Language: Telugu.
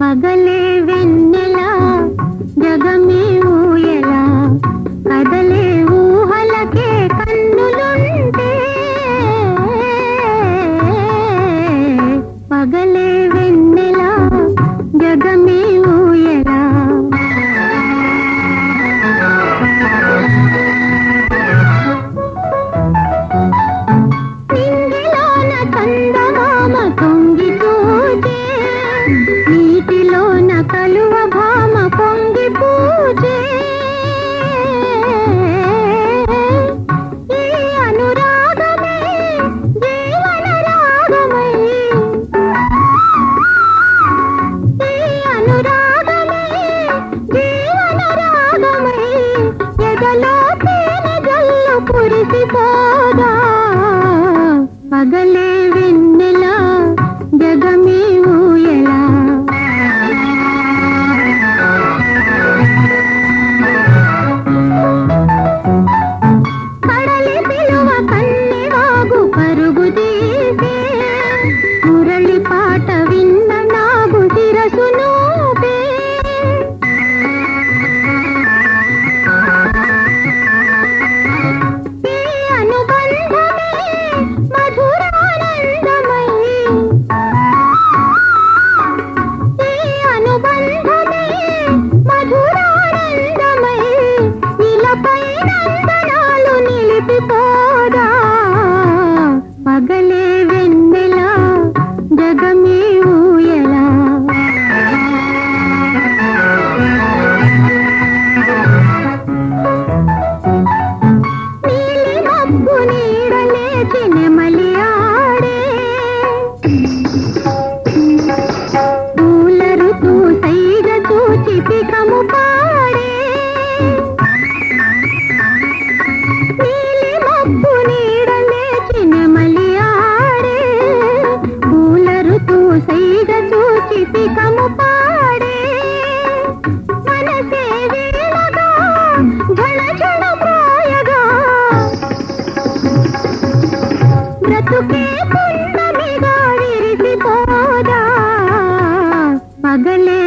పగలే కాదా? పగలేవి చితికము పాడే మనసే వేళగా ఝణ ఝణ ప్రాయగా. బ్రతుకే పున్నమిగా విరిసిపోదా. పగలే